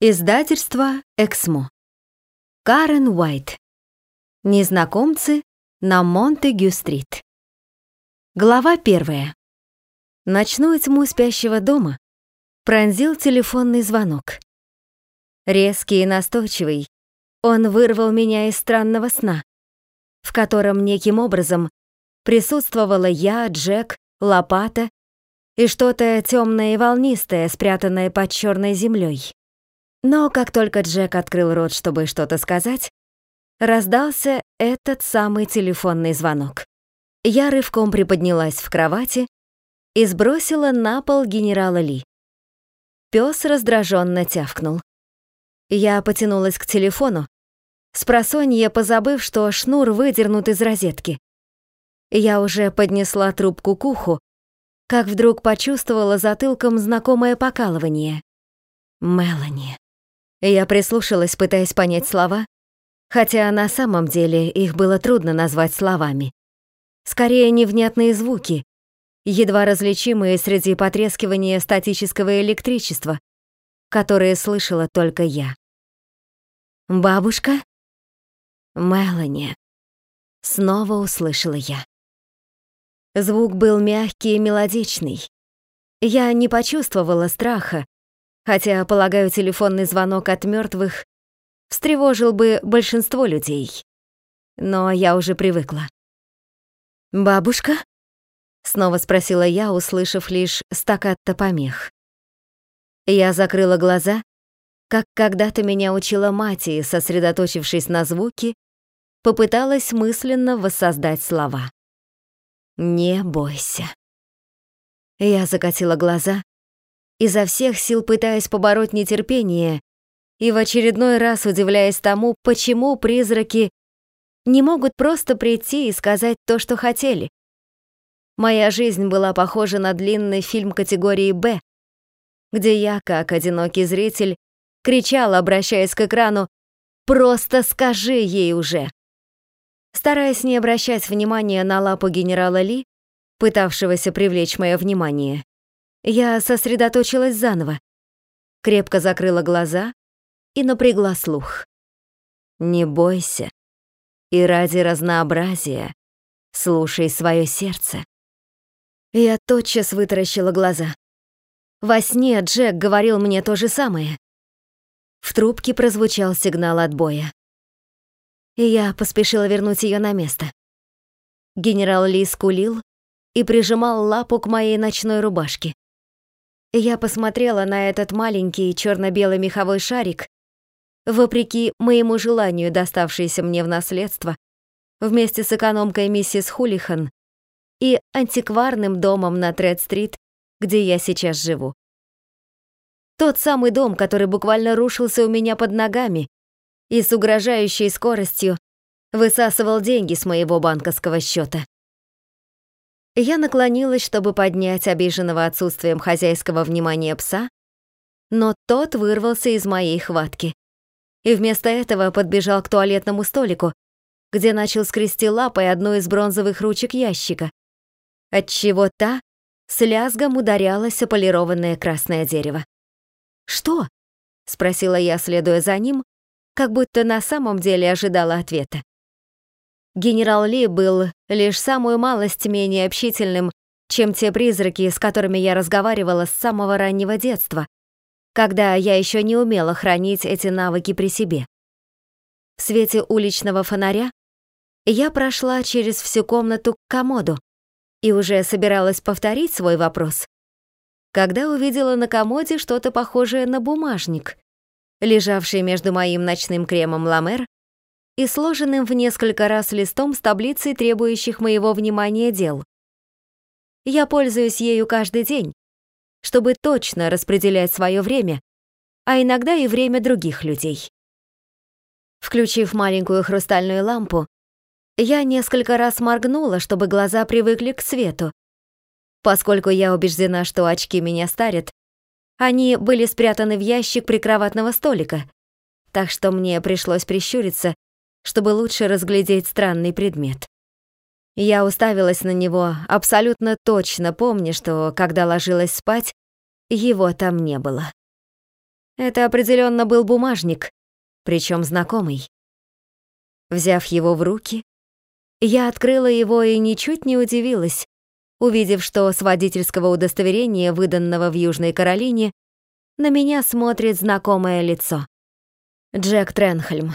Издательство «Эксмо». Карен Уайт. Незнакомцы на Монтегю-стрит. Глава первая. Ночную тьму спящего дома пронзил телефонный звонок. Резкий и настойчивый, он вырвал меня из странного сна, в котором неким образом присутствовала я, Джек, лопата и что-то темное и волнистое, спрятанное под черной землей. Но как только Джек открыл рот, чтобы что-то сказать, раздался этот самый телефонный звонок. Я рывком приподнялась в кровати и сбросила на пол генерала Ли. Пёс раздраженно тявкнул. Я потянулась к телефону, спросонья позабыв, что шнур выдернут из розетки. Я уже поднесла трубку к уху, как вдруг почувствовала затылком знакомое покалывание. Мелани. Я прислушалась, пытаясь понять слова, хотя на самом деле их было трудно назвать словами. Скорее, невнятные звуки, едва различимые среди потрескивания статического электричества, которые слышала только я. «Бабушка?» «Мелани», — снова услышала я. Звук был мягкий и мелодичный. Я не почувствовала страха, хотя, полагаю, телефонный звонок от мертвых встревожил бы большинство людей. Но я уже привыкла. «Бабушка?» — снова спросила я, услышав лишь стаккато помех. Я закрыла глаза, как когда-то меня учила мать, и, сосредоточившись на звуке, попыталась мысленно воссоздать слова. «Не бойся». Я закатила глаза, изо всех сил пытаясь побороть нетерпение и в очередной раз удивляясь тому, почему призраки не могут просто прийти и сказать то, что хотели. Моя жизнь была похожа на длинный фильм категории «Б», где я, как одинокий зритель, кричала, обращаясь к экрану, «Просто скажи ей уже!». Стараясь не обращать внимания на лапу генерала Ли, пытавшегося привлечь мое внимание, я сосредоточилась заново, крепко закрыла глаза и напрягла слух. Не бойся. И ради разнообразия слушай свое сердце. Я тотчас вытаращила глаза. Во сне Джек говорил мне то же самое. В трубке прозвучал сигнал отбоя. И я поспешила вернуть ее на место. Генерал Ли скулил и прижимал лапу к моей ночной рубашке. Я посмотрела на этот маленький черно-белый меховой шарик, вопреки моему желанию, доставшийся мне в наследство, вместе с экономкой миссис Хулихан и антикварным домом на Тред-стрит, где я сейчас живу. Тот самый дом, который буквально рушился у меня под ногами и с угрожающей скоростью высасывал деньги с моего банковского счета. Я наклонилась, чтобы поднять обиженного отсутствием хозяйского внимания пса, но тот вырвался из моей хватки и вместо этого подбежал к туалетному столику, где начал скрести лапой одну из бронзовых ручек ящика, отчего та с лязгом ударялась о полированное красное дерево. «Что?» — спросила я, следуя за ним, как будто на самом деле ожидала ответа. Генерал Ли был лишь самую малость менее общительным, чем те призраки, с которыми я разговаривала с самого раннего детства, когда я еще не умела хранить эти навыки при себе. В свете уличного фонаря я прошла через всю комнату к комоду и уже собиралась повторить свой вопрос, когда увидела на комоде что-то похожее на бумажник, лежавший между моим ночным кремом Ламер и сложенным в несколько раз листом с таблицей требующих моего внимания дел. Я пользуюсь ею каждый день, чтобы точно распределять свое время, а иногда и время других людей. Включив маленькую хрустальную лампу, я несколько раз моргнула, чтобы глаза привыкли к свету. Поскольку я убеждена, что очки меня старят, они были спрятаны в ящик прикроватного столика, так что мне пришлось прищуриться чтобы лучше разглядеть странный предмет. Я уставилась на него, абсолютно точно помня, что, когда ложилась спать, его там не было. Это определенно был бумажник, причем знакомый. Взяв его в руки, я открыла его и ничуть не удивилась, увидев, что с водительского удостоверения, выданного в Южной Каролине, на меня смотрит знакомое лицо. Джек Тренхельм.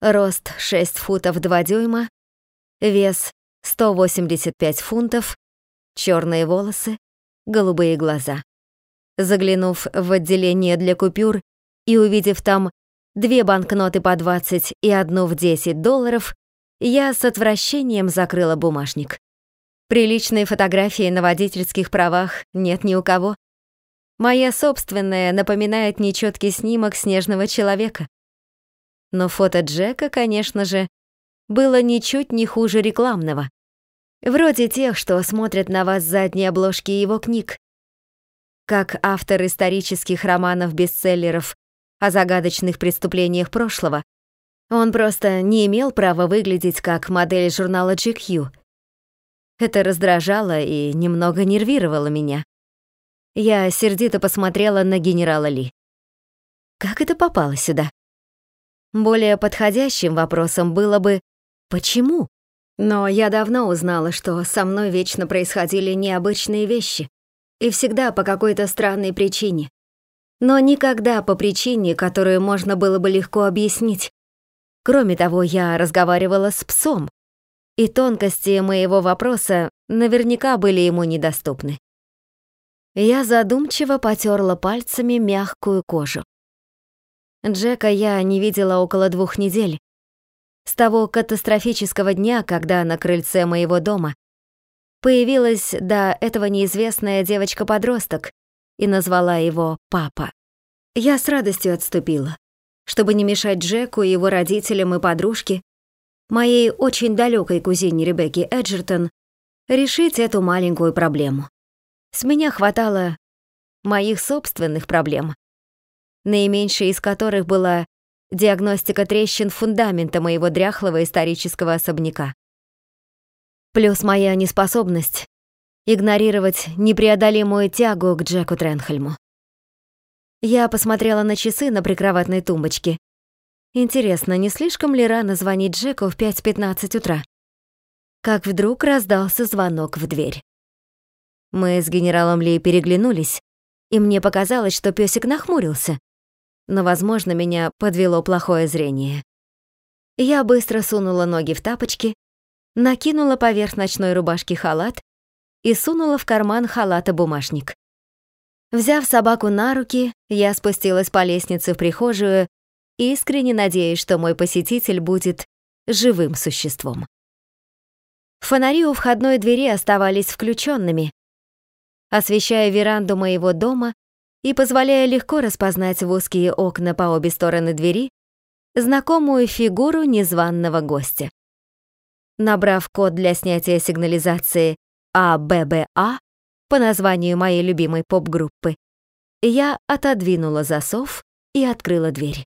Рост 6 футов 2 дюйма, вес 185 фунтов, черные волосы, голубые глаза. Заглянув в отделение для купюр и увидев там две банкноты по 20 и одну в 10 долларов, я с отвращением закрыла бумажник. Приличной фотографии на водительских правах нет ни у кого. Моя собственная напоминает нечеткий снимок снежного человека. Но фото Джека, конечно же, было ничуть не хуже рекламного. Вроде тех, что смотрят на вас задние обложки его книг. Как автор исторических романов-бестселлеров о загадочных преступлениях прошлого, он просто не имел права выглядеть как модель журнала GQ. Это раздражало и немного нервировало меня. Я сердито посмотрела на генерала Ли. Как это попало сюда? Более подходящим вопросом было бы «почему?». Но я давно узнала, что со мной вечно происходили необычные вещи, и всегда по какой-то странной причине. Но никогда по причине, которую можно было бы легко объяснить. Кроме того, я разговаривала с псом, и тонкости моего вопроса наверняка были ему недоступны. Я задумчиво потерла пальцами мягкую кожу. Джека я не видела около двух недель, с того катастрофического дня, когда на крыльце моего дома появилась до этого неизвестная девочка-подросток и назвала его папа. Я с радостью отступила, чтобы не мешать Джеку, его родителям и подружке, моей очень далекой кузине Ребекки Эджертон, решить эту маленькую проблему. С меня хватало моих собственных проблем, наименьшая из которых была диагностика трещин фундамента моего дряхлого исторического особняка. Плюс моя неспособность игнорировать непреодолимую тягу к Джеку Тренхельму. Я посмотрела на часы на прикроватной тумбочке. Интересно, не слишком ли рано звонить Джеку в 5.15 утра? Как вдруг раздался звонок в дверь. Мы с генералом Ли переглянулись, и мне показалось, что песик нахмурился, но, возможно, меня подвело плохое зрение. Я быстро сунула ноги в тапочки, накинула поверх ночной рубашки халат и сунула в карман халата бумажник. Взяв собаку на руки, я спустилась по лестнице в прихожую, искренне надеясь, что мой посетитель будет живым существом. Фонари у входной двери оставались включенными, освещая веранду моего дома и позволяя легко распознать в узкие окна по обе стороны двери знакомую фигуру незваного гостя. Набрав код для снятия сигнализации АББА по названию моей любимой поп-группы, я отодвинула засов и открыла дверь.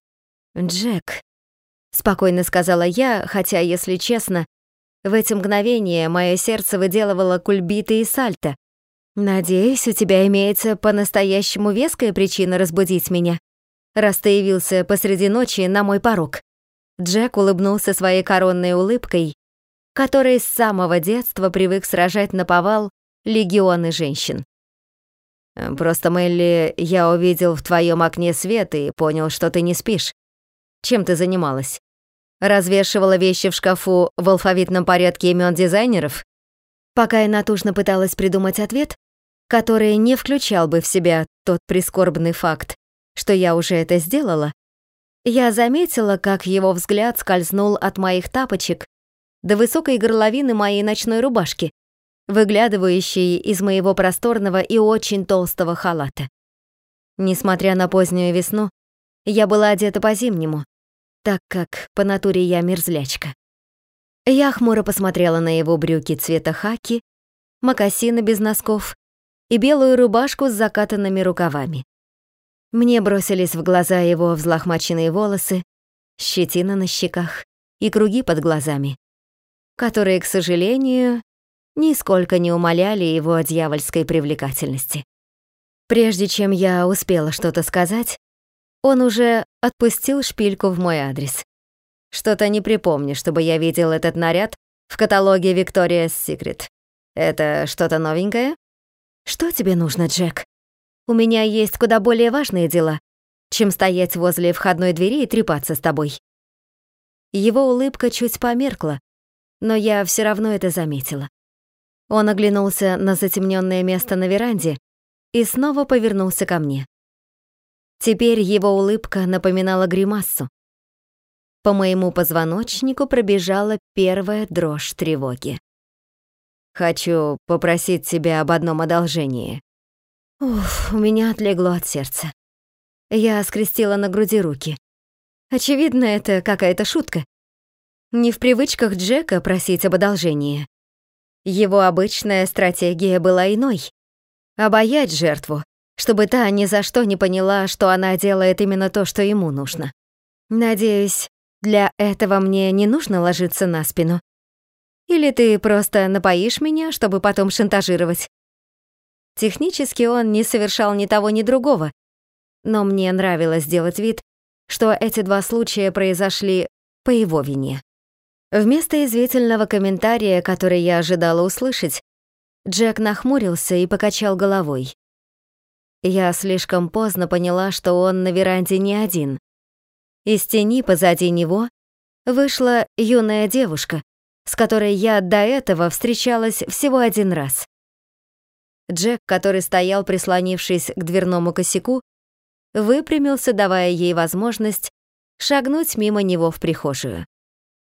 «Джек», — спокойно сказала я, хотя, если честно, в эти мгновения мое сердце выделывало кульбиты и сальто, «Надеюсь, у тебя имеется по-настоящему веская причина разбудить меня, раз ты явился посреди ночи на мой порог». Джек улыбнулся своей коронной улыбкой, которой с самого детства привык сражать на повал легионы женщин. «Просто, Мелли, я увидел в твоем окне свет и понял, что ты не спишь. Чем ты занималась? Развешивала вещи в шкафу в алфавитном порядке имен дизайнеров?» Пока я натужно пыталась придумать ответ, который не включал бы в себя тот прискорбный факт, что я уже это сделала, я заметила, как его взгляд скользнул от моих тапочек до высокой горловины моей ночной рубашки, выглядывающей из моего просторного и очень толстого халата. Несмотря на позднюю весну, я была одета по-зимнему, так как по натуре я мерзлячка. Я хмуро посмотрела на его брюки цвета хаки, мокасины без носков и белую рубашку с закатанными рукавами. Мне бросились в глаза его взлохмаченные волосы, щетина на щеках и круги под глазами, которые, к сожалению, нисколько не умаляли его дьявольской привлекательности. Прежде чем я успела что-то сказать, Он уже отпустил шпильку в мой адрес. Что-то не припомню, чтобы я видел этот наряд в каталоге Victoria's Secret. Это что-то новенькое? Что тебе нужно, Джек? У меня есть куда более важные дела, чем стоять возле входной двери и трепаться с тобой. Его улыбка чуть померкла, но я все равно это заметила. Он оглянулся на затемненное место на веранде и снова повернулся ко мне. Теперь его улыбка напоминала гримассу. По моему позвоночнику пробежала первая дрожь тревоги. «Хочу попросить тебя об одном одолжении». Уф, у меня отлегло от сердца. Я скрестила на груди руки. Очевидно, это какая-то шутка. Не в привычках Джека просить об одолжении. Его обычная стратегия была иной — обаять жертву, чтобы та ни за что не поняла, что она делает именно то, что ему нужно. Надеюсь, для этого мне не нужно ложиться на спину. Или ты просто напоишь меня, чтобы потом шантажировать? Технически он не совершал ни того, ни другого, но мне нравилось делать вид, что эти два случая произошли по его вине. Вместо извительного комментария, который я ожидала услышать, Джек нахмурился и покачал головой. Я слишком поздно поняла, что он на веранде не один. Из тени позади него вышла юная девушка, с которой я до этого встречалась всего один раз. Джек, который стоял, прислонившись к дверному косяку, выпрямился, давая ей возможность шагнуть мимо него в прихожую.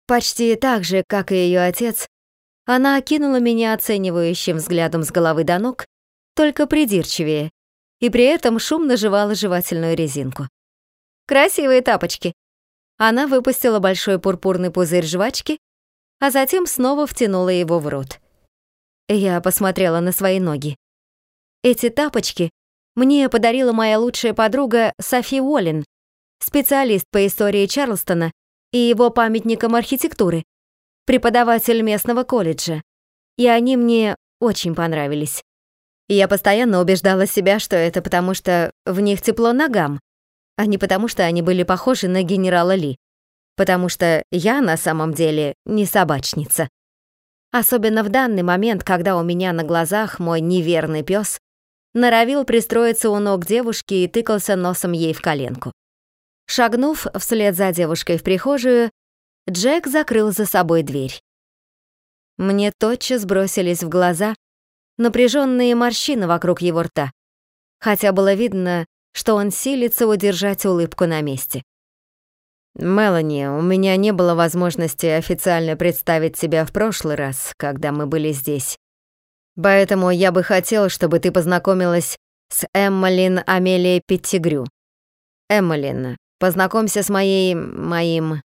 Почти так же, как и ее отец, она окинула меня оценивающим взглядом с головы до ног, только придирчивее, и при этом шумно жевала жевательную резинку. «Красивые тапочки!» Она выпустила большой пурпурный пузырь жвачки, а затем снова втянула его в рот. Я посмотрела на свои ноги. Эти тапочки мне подарила моя лучшая подруга Софи Уоллен, специалист по истории Чарлстона и его памятникам архитектуры, преподаватель местного колледжа. И они мне очень понравились. Я постоянно убеждала себя, что это потому, что в них тепло ногам, а не потому, что они были похожи на генерала Ли. Потому что я на самом деле не собачница. Особенно в данный момент, когда у меня на глазах мой неверный пес норовил пристроиться у ног девушки и тыкался носом ей в коленку. Шагнув вслед за девушкой в прихожую, Джек закрыл за собой дверь. Мне тотчас бросились в глаза напряженные морщины вокруг его рта, хотя было видно, что он силится удержать улыбку на месте. «Мелани, у меня не было возможности официально представить себя в прошлый раз, когда мы были здесь. Поэтому я бы хотел, чтобы ты познакомилась с Эммалин Амелией Петтигрю. Эммалин, познакомься с моей... моим...»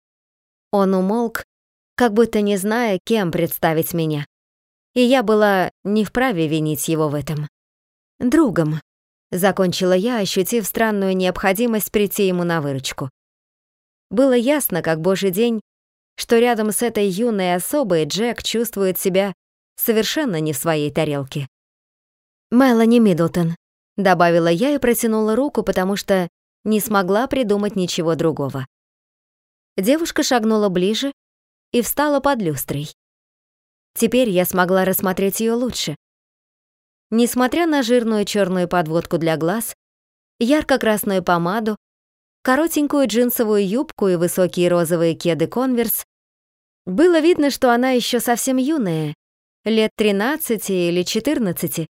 Он умолк, как будто не зная, кем представить меня и я была не вправе винить его в этом. Другом, закончила я, ощутив странную необходимость прийти ему на выручку. Было ясно, как божий день, что рядом с этой юной особой Джек чувствует себя совершенно не в своей тарелке. «Мелани Миддлтон», — добавила я и протянула руку, потому что не смогла придумать ничего другого. Девушка шагнула ближе и встала под люстрой. Теперь я смогла рассмотреть ее лучше. Несмотря на жирную черную подводку для глаз, ярко-красную помаду, коротенькую джинсовую юбку и высокие розовые кеды «Конверс», было видно, что она еще совсем юная, лет 13 или 14.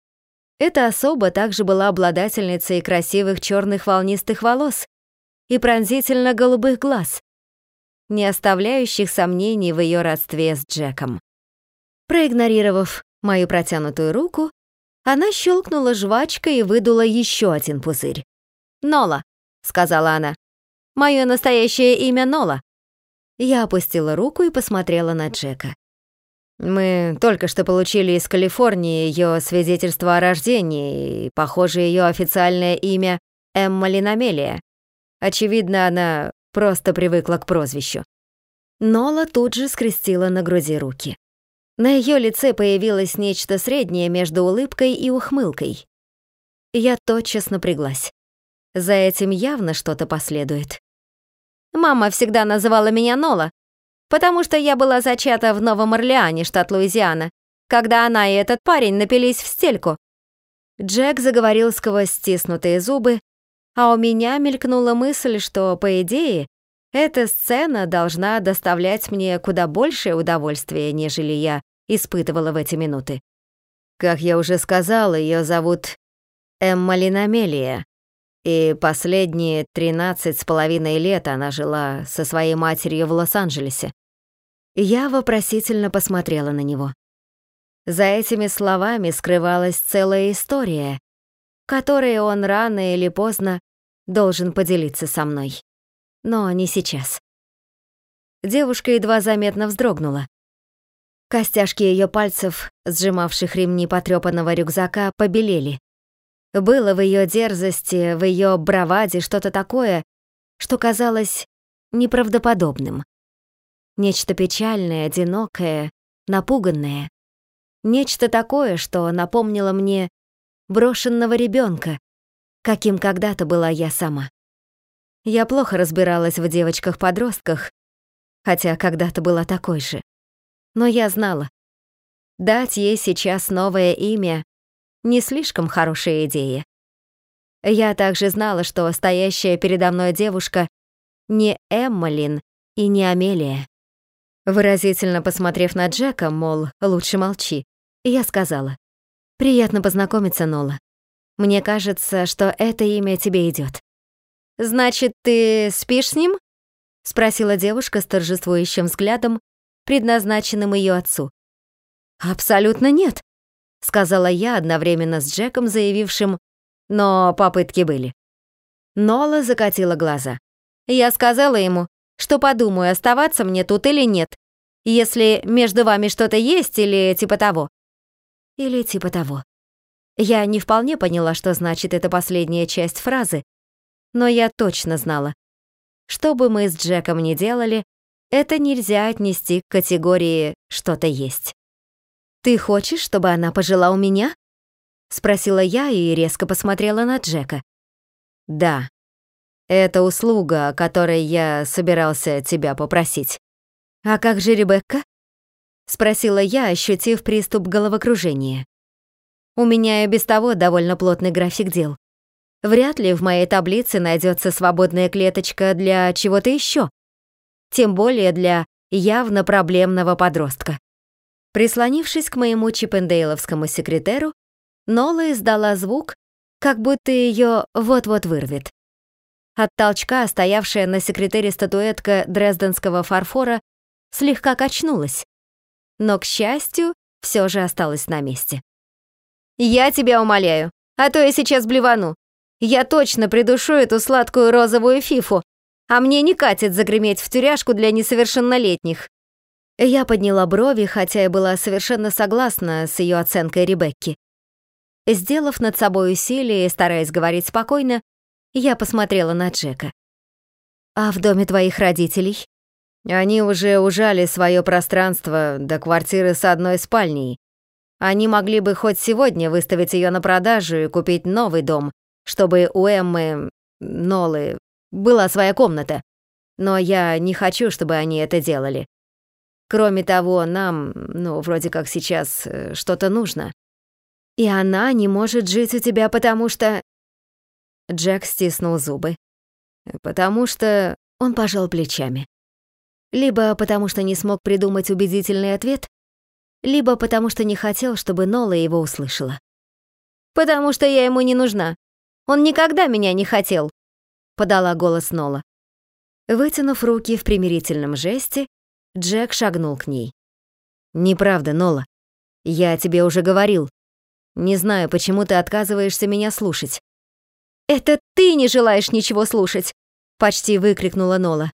Эта особа также была обладательницей красивых черных волнистых волос и пронзительно-голубых глаз, не оставляющих сомнений в ее родстве с Джеком. Проигнорировав мою протянутую руку, она щелкнула жвачкой и выдула еще один пузырь. «Нола», — сказала она. «Мое настоящее имя Нола». Я опустила руку и посмотрела на Джека. «Мы только что получили из Калифорнии ее свидетельство о рождении, и, похоже, ее официальное имя Эмма Линамелия. Очевидно, она просто привыкла к прозвищу». Нола тут же скрестила на груди руки. На ее лице появилось нечто среднее между улыбкой и ухмылкой. Я тотчас напряглась. За этим явно что-то последует. Мама всегда называла меня Нола, потому что я была зачата в Новом Орлеане, штат Луизиана, когда она и этот парень напились в стельку. Джек заговорил сквозь стиснутые зубы, а у меня мелькнула мысль, что, по идее, эта сцена должна доставлять мне куда большее удовольствие, нежели я испытывала в эти минуты. Как я уже сказала, ее зовут Эмма Линамелия, и последние тринадцать с половиной лет она жила со своей матерью в Лос-Анджелесе. Я вопросительно посмотрела на него. За этими словами скрывалась целая история, которой он рано или поздно должен поделиться со мной. Но не сейчас. Девушка едва заметно вздрогнула. Костяшки ее пальцев, сжимавших ремни потрепанного рюкзака, побелели. Было в ее дерзости, в ее браваде что-то такое, что казалось неправдоподобным. Нечто печальное, одинокое, напуганное. Нечто такое, что напомнило мне брошенного ребенка, каким когда-то была я сама. Я плохо разбиралась в девочках-подростках, хотя когда-то была такой же. Но я знала, дать ей сейчас новое имя не слишком хорошая идея. Я также знала, что стоящая передо мной девушка не Эммалин и не Амелия. Выразительно посмотрев на Джека, мол, лучше молчи, я сказала, «Приятно познакомиться, Нола. Мне кажется, что это имя тебе идет. «Значит, ты спишь с ним?» — спросила девушка с торжествующим взглядом, предназначенным ее отцу. «Абсолютно нет», — сказала я одновременно с Джеком, заявившим, «но попытки были». Нола закатила глаза. Я сказала ему, что подумаю, оставаться мне тут или нет, если между вами что-то есть или типа того. Или типа того. Я не вполне поняла, что значит эта последняя часть фразы, но я точно знала. Что бы мы с Джеком ни делали, это нельзя отнести к категории «что-то есть». «Ты хочешь, чтобы она пожила у меня?» — спросила я и резко посмотрела на Джека. «Да. Это услуга, о которой я собирался тебя попросить». «А как же Ребекка?» — спросила я, ощутив приступ головокружения. У меня и без того довольно плотный график дел. Вряд ли в моей таблице найдется свободная клеточка для чего-то еще. Тем более для явно проблемного подростка. Прислонившись к моему чипендейловскому секретеру, Нола издала звук, как будто ее вот-вот вырвет. От толчка стоявшая на секретере статуэтка дрезденского фарфора слегка качнулась, но, к счастью, все же осталась на месте. «Я тебя умоляю, а то я сейчас блевану. Я точно придушу эту сладкую розовую фифу, а мне не катит загреметь в тюряшку для несовершеннолетних». Я подняла брови, хотя и была совершенно согласна с ее оценкой Ребекки. Сделав над собой усилие и стараясь говорить спокойно, я посмотрела на Джека. «А в доме твоих родителей?» «Они уже ужали свое пространство до квартиры с одной спальней. Они могли бы хоть сегодня выставить ее на продажу и купить новый дом, чтобы у Эммы, Нолы, была своя комната. Но я не хочу, чтобы они это делали. Кроме того, нам, ну, вроде как сейчас, э, что-то нужно. И она не может жить у тебя, потому что...» Джек стиснул зубы. «Потому что...» Он пожал плечами. Либо потому что не смог придумать убедительный ответ, либо потому что не хотел, чтобы Нола его услышала. «Потому что я ему не нужна. Он никогда меня не хотел», — подала голос Нола. Вытянув руки в примирительном жесте, Джек шагнул к ней. «Неправда, Нола. Я тебе уже говорил. Не знаю, почему ты отказываешься меня слушать». «Это ты не желаешь ничего слушать!» — почти выкрикнула Нола.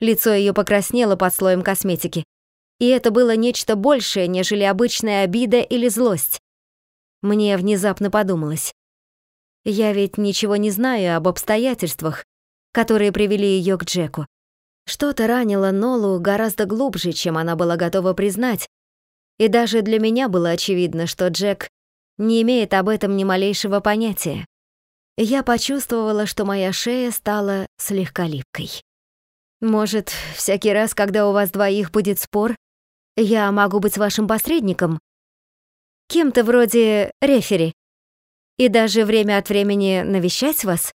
Лицо ее покраснело под слоем косметики и это было нечто большее, нежели обычная обида или злость. Мне внезапно подумалось. Я ведь ничего не знаю об обстоятельствах, которые привели ее к Джеку. Что-то ранило Нолу гораздо глубже, чем она была готова признать, и даже для меня было очевидно, что Джек не имеет об этом ни малейшего понятия. Я почувствовала, что моя шея стала слегка липкой. Может, всякий раз, когда у вас двоих будет спор, я могу быть вашим посредником? Кем-то вроде рефери. И даже время от времени навещать вас?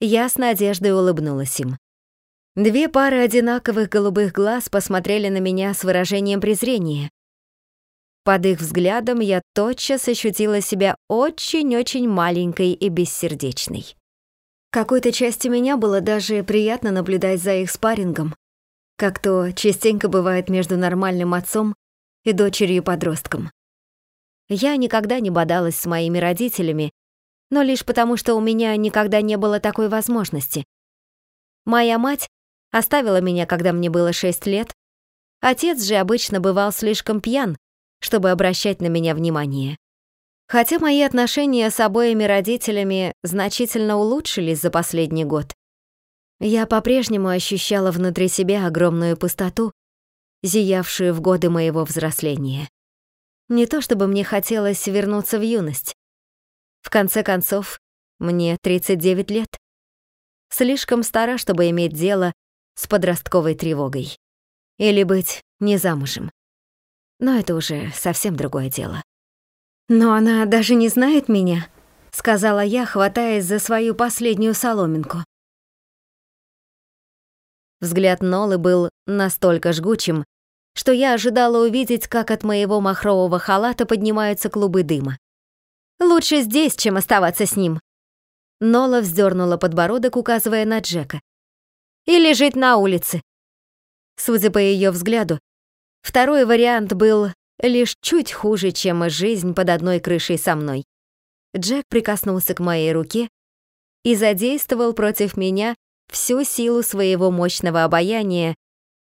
Я с надеждой улыбнулась им. Две пары одинаковых голубых глаз посмотрели на меня с выражением презрения. Под их взглядом я тотчас ощутила себя очень-очень маленькой и бессердечной. Какой-то части меня было даже приятно наблюдать за их спаррингом, как то частенько бывает между нормальным отцом и дочерью-подростком. Я никогда не бодалась с моими родителями, но лишь потому, что у меня никогда не было такой возможности. Моя мать оставила меня, когда мне было 6 лет, отец же обычно бывал слишком пьян, чтобы обращать на меня внимание. Хотя мои отношения с обоими родителями значительно улучшились за последний год, я по-прежнему ощущала внутри себя огромную пустоту, зиявшую в годы моего взросления. Не то чтобы мне хотелось вернуться в юность. В конце концов, мне 39 лет. Слишком стара, чтобы иметь дело с подростковой тревогой. Или быть не замужем. Но это уже совсем другое дело. «Но она даже не знает меня», — сказала я, хватаясь за свою последнюю соломинку. Взгляд Нолы был настолько жгучим, что я ожидала увидеть, как от моего махрового халата поднимаются клубы дыма. «Лучше здесь, чем оставаться с ним». Нола вздернула подбородок, указывая на Джека. «Или жить на улице». Судя по ее взгляду, Второй вариант был лишь чуть хуже, чем жизнь под одной крышей со мной. Джек прикоснулся к моей руке и задействовал против меня всю силу своего мощного обаяния,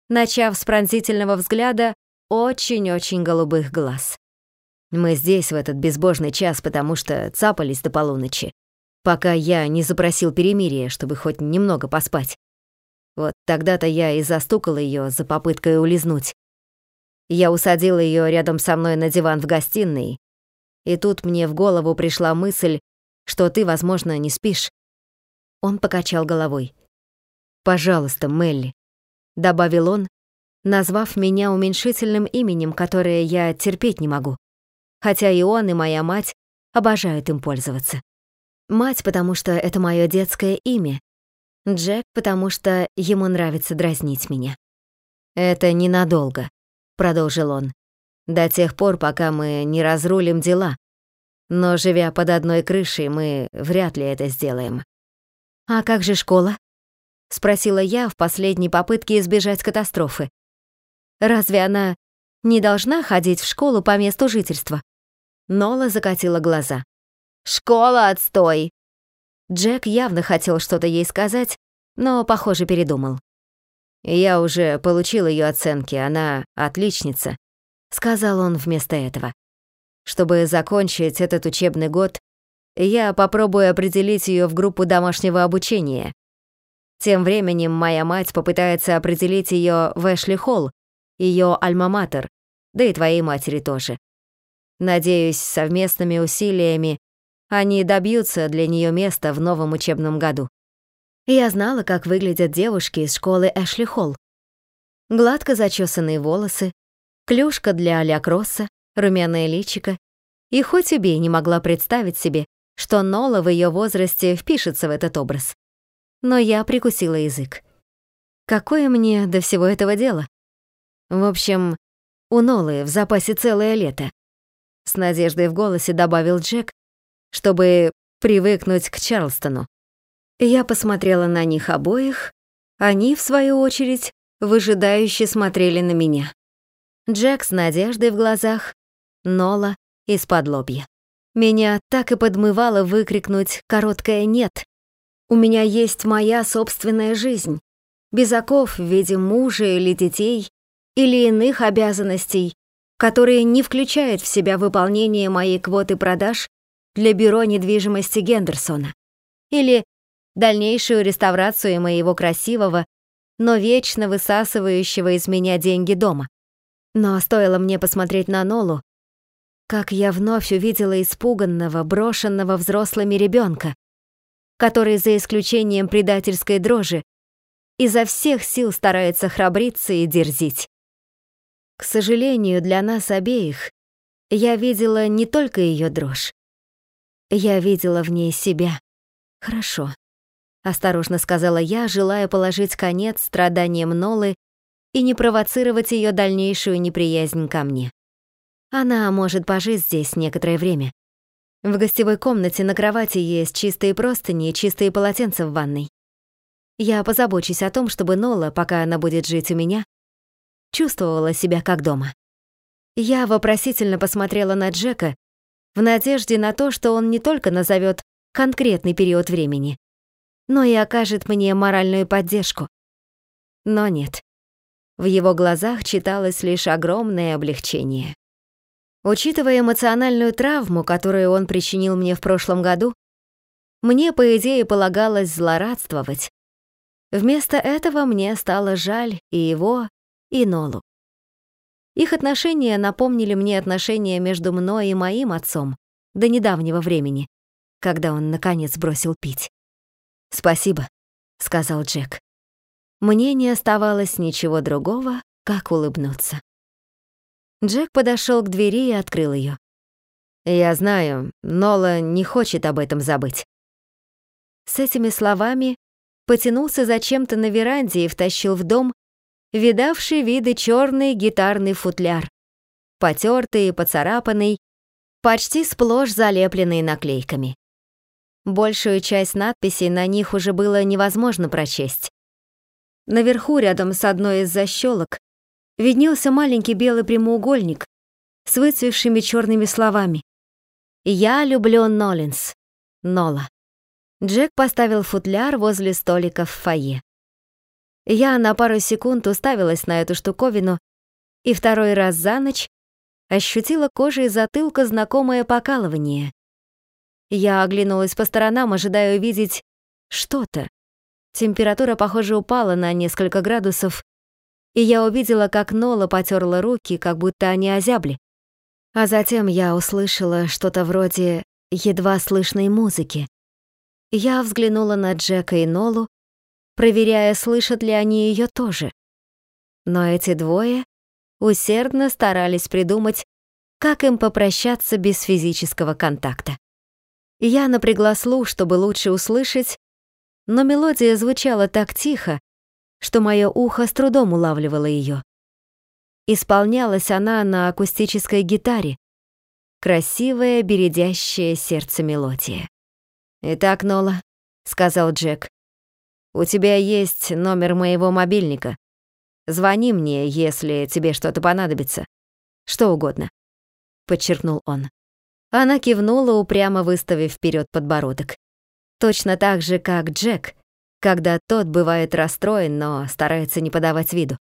начав с пронзительного взгляда очень-очень голубых глаз. Мы здесь в этот безбожный час, потому что цапались до полуночи, пока я не запросил перемирия, чтобы хоть немного поспать. Вот тогда-то я и застукал ее за попыткой улизнуть. Я усадил ее рядом со мной на диван в гостиной, и тут мне в голову пришла мысль, что ты, возможно, не спишь. Он покачал головой. «Пожалуйста, Мелли», — добавил он, назвав меня уменьшительным именем, которое я терпеть не могу, хотя и он, и моя мать обожают им пользоваться. Мать, потому что это мое детское имя, Джек, потому что ему нравится дразнить меня. Это ненадолго продолжил он, до тех пор, пока мы не разрулим дела. Но живя под одной крышей, мы вряд ли это сделаем. А как же школа? спросила я в последней попытке избежать катастрофы. Разве она не должна ходить в школу по месту жительства? Нола закатила глаза. Школа отстой. Джек явно хотел что-то ей сказать, но, похоже, передумал. «Я уже получил ее оценки, она отличница», — сказал он вместо этого. «Чтобы закончить этот учебный год, я попробую определить ее в группу домашнего обучения. Тем временем моя мать попытается определить ее в Эшли Холл, ее альма-матер, да и твоей матери тоже. Надеюсь, совместными усилиями они добьются для нее места в новом учебном году. Я знала, как выглядят девушки из школы Эшли Холл. Гладко зачесанные волосы, клюшка для а-ля кросса, румяное личико. И хоть убей не могла представить себе, что Нола в ее возрасте впишется в этот образ. Но я прикусила язык. Какое мне до всего этого дело? В общем, у Нолы в запасе целое лето. С надеждой в голосе добавил Джек, чтобы привыкнуть к Чарлстону. Я посмотрела на них обоих, они, в свою очередь, выжидающе смотрели на меня. Джек с надеждой в глазах, Нола из-под лобья. Меня так и подмывало выкрикнуть короткое «нет». У меня есть моя собственная жизнь, без оков в виде мужа или детей, или иных обязанностей, которые не включают в себя выполнение моей квоты продаж для бюро недвижимости Гендерсона или дальнейшую реставрацию моего красивого, но вечно высасывающего из меня деньги дома. Но стоило мне посмотреть на Нолу, как я вновь увидела испуганного, брошенного взрослыми ребенка, который, за исключением предательской дрожи, изо всех сил старается храбриться и дерзить. К сожалению, для нас обеих я видела не только ее дрожь. Я видела в ней себя. Хорошо. Осторожно сказала я, желая положить конец страданиям Нолы и не провоцировать ее дальнейшую неприязнь ко мне. Она может пожить здесь некоторое время. В гостевой комнате на кровати есть чистые простыни и чистые полотенца в ванной. Я позабочусь о том, чтобы Нола, пока она будет жить у меня, чувствовала себя как дома. Я вопросительно посмотрела на Джека в надежде на то, что он не только назовет конкретный период времени, но и окажет мне моральную поддержку. Но нет. В его глазах читалось лишь огромное облегчение. Учитывая эмоциональную травму, которую он причинил мне в прошлом году, мне, по идее, полагалось злорадствовать. Вместо этого мне стало жаль и его, и Нолу. Их отношения напомнили мне отношения между мной и моим отцом до недавнего времени, когда он, наконец, бросил пить. «Спасибо», — сказал Джек. Мне не оставалось ничего другого, как улыбнуться. Джек подошел к двери и открыл ее. «Я знаю, Нола не хочет об этом забыть». С этими словами потянулся зачем-то на веранде и втащил в дом видавший виды черный гитарный футляр, потертый и поцарапанный, почти сплошь залепленный наклейками. Большую часть надписей на них уже было невозможно прочесть. Наверху, рядом с одной из защелок, виднелся маленький белый прямоугольник с выцвевшими черными словами. «Я люблю Ноллинс. Нола». Джек поставил футляр возле столика в фойе. Я на пару секунд уставилась на эту штуковину и второй раз за ночь ощутила кожей затылка знакомое покалывание. Я оглянулась по сторонам, ожидая увидеть что-то. Температура, похоже, упала на несколько градусов, и я увидела, как Нола потерла руки, как будто они озябли. А затем я услышала что-то вроде едва слышной музыки. Я взглянула на Джека и Нолу, проверяя, слышат ли они ее тоже. Но эти двое усердно старались придумать, как им попрощаться без физического контакта. Я напрягла слух, чтобы лучше услышать, но мелодия звучала так тихо, что мое ухо с трудом улавливало ее. Исполнялась она на акустической гитаре, красивая, бередящая сердце мелодия. «Итак, Нола», — сказал Джек, — «у тебя есть номер моего мобильника. Звони мне, если тебе что-то понадобится. Что угодно», — подчеркнул он. Она кивнула, упрямо выставив вперед подбородок. Точно так же, как Джек, когда тот бывает расстроен, но старается не подавать виду.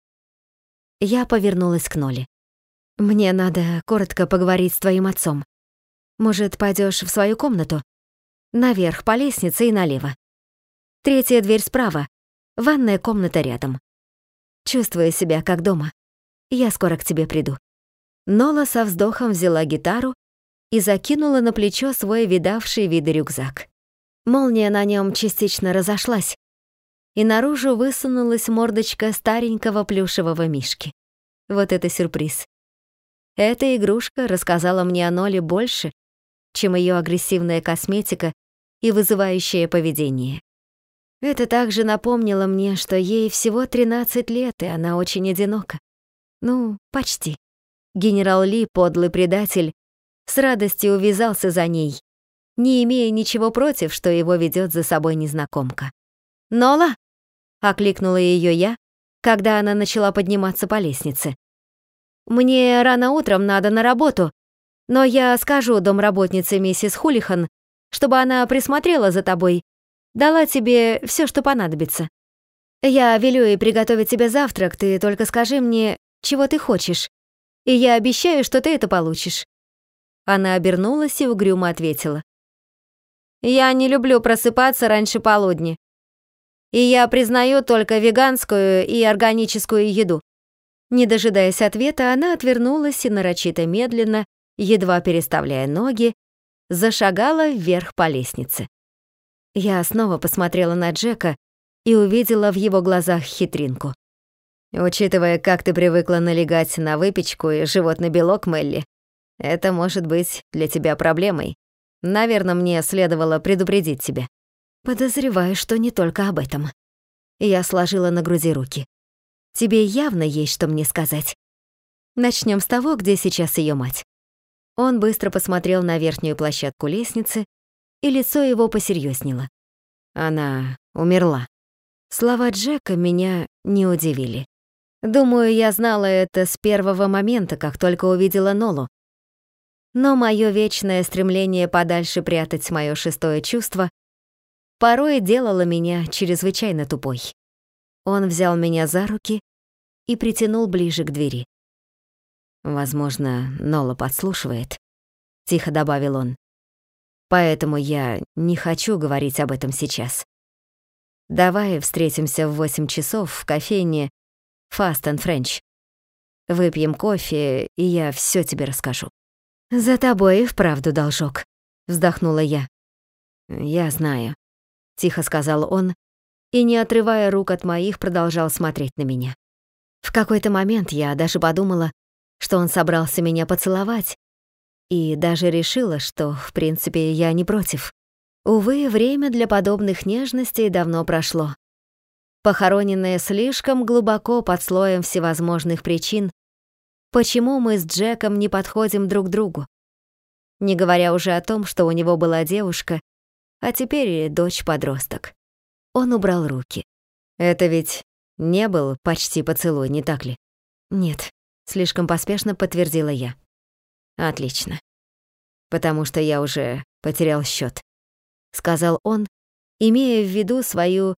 Я повернулась к Ноле. «Мне надо коротко поговорить с твоим отцом. Может, пойдешь в свою комнату? Наверх по лестнице и налево. Третья дверь справа, ванная комната рядом. Чувствую себя как дома. Я скоро к тебе приду». Нола со вздохом взяла гитару и закинула на плечо свой видавший виды рюкзак. Молния на нем частично разошлась, и наружу высунулась мордочка старенького плюшевого мишки. Вот это сюрприз. Эта игрушка рассказала мне о Ноле больше, чем ее агрессивная косметика и вызывающее поведение. Это также напомнило мне, что ей всего 13 лет, и она очень одинока. Ну, почти. Генерал Ли, подлый предатель, с радостью увязался за ней, не имея ничего против, что его ведет за собой незнакомка. «Нола!» — окликнула ее я, когда она начала подниматься по лестнице. «Мне рано утром надо на работу, но я скажу домработнице миссис Хулихан, чтобы она присмотрела за тобой, дала тебе все, что понадобится. Я велю ей приготовить тебе завтрак, ты только скажи мне, чего ты хочешь, и я обещаю, что ты это получишь. Она обернулась и угрюмо ответила. «Я не люблю просыпаться раньше полудня. И я признаю только веганскую и органическую еду». Не дожидаясь ответа, она отвернулась и нарочито медленно, едва переставляя ноги, зашагала вверх по лестнице. Я снова посмотрела на Джека и увидела в его глазах хитринку. Учитывая, как ты привыкла налегать на выпечку и животный белок, Мелли, это может быть для тебя проблемой. Наверное, мне следовало предупредить тебя. Подозреваю, что не только об этом. Я сложила на груди руки. Тебе явно есть что мне сказать. Начнем с того, где сейчас ее мать. Он быстро посмотрел на верхнюю площадку лестницы, и лицо его посерьезнело. Она умерла. Слова Джека меня не удивили. Думаю, я знала это с первого момента, как только увидела Нолу. Но мое вечное стремление подальше прятать мое шестое чувство порой делало меня чрезвычайно тупой. Он взял меня за руки и притянул ближе к двери. «Возможно, Нола подслушивает», — тихо добавил он. «Поэтому я не хочу говорить об этом сейчас. Давай встретимся в восемь часов в кофейне Fast and French. Выпьем кофе, и я все тебе расскажу». «За тобой и вправду должок», — вздохнула я. «Я знаю», — тихо сказал он, и, не отрывая рук от моих, продолжал смотреть на меня. В какой-то момент я даже подумала, что он собрался меня поцеловать, и даже решила, что, в принципе, я не против. Увы, время для подобных нежностей давно прошло. Похороненное слишком глубоко под слоем всевозможных причин, почему мы с Джеком не подходим друг другу. Не говоря уже о том, что у него была девушка, а теперь дочь-подросток. Он убрал руки. Это ведь не был почти поцелуй, не так ли? Нет, слишком поспешно подтвердила я. Отлично. Потому что я уже потерял счет, сказал он, имея в виду свою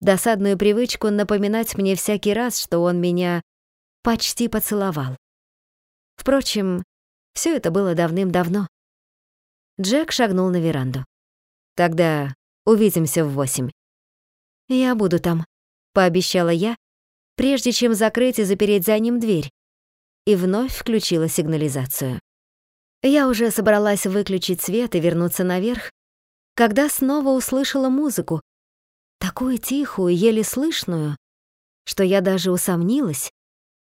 досадную привычку напоминать мне всякий раз, что он меня почти поцеловал. Впрочем, все это было давным-давно. Джек шагнул на веранду. Тогда увидимся в восемь. Я буду там, пообещала я, прежде чем закрыть и запереть за ним дверь, и вновь включила сигнализацию. Я уже собралась выключить свет и вернуться наверх, когда снова услышала музыку, такую тихую, еле слышную, что я даже усомнилась,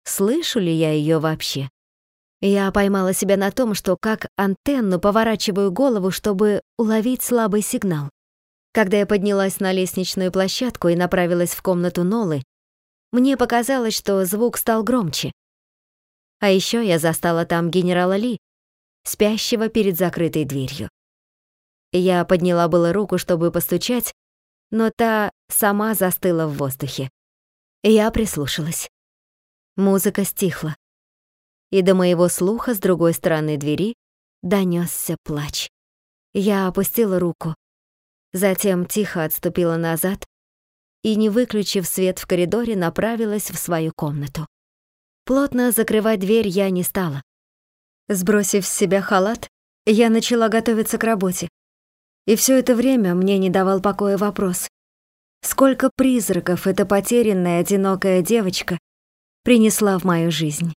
слышу ли я ее вообще. Я поймала себя на том, что как антенну поворачиваю голову, чтобы уловить слабый сигнал. Когда я поднялась на лестничную площадку и направилась в комнату Нолы, мне показалось, что звук стал громче. А еще я застала там генерала Ли, спящего перед закрытой дверью. Я подняла было руку, чтобы постучать, но та сама застыла в воздухе. Я прислушалась. Музыка стихла. И до моего слуха с другой стороны двери донесся плач. Я опустила руку, затем тихо отступила назад и, не выключив свет в коридоре, направилась в свою комнату. Плотно закрывать дверь я не стала. Сбросив с себя халат, я начала готовиться к работе. И все это время мне не давал покоя вопрос. Сколько призраков эта потерянная, одинокая девочка принесла в мою жизнь?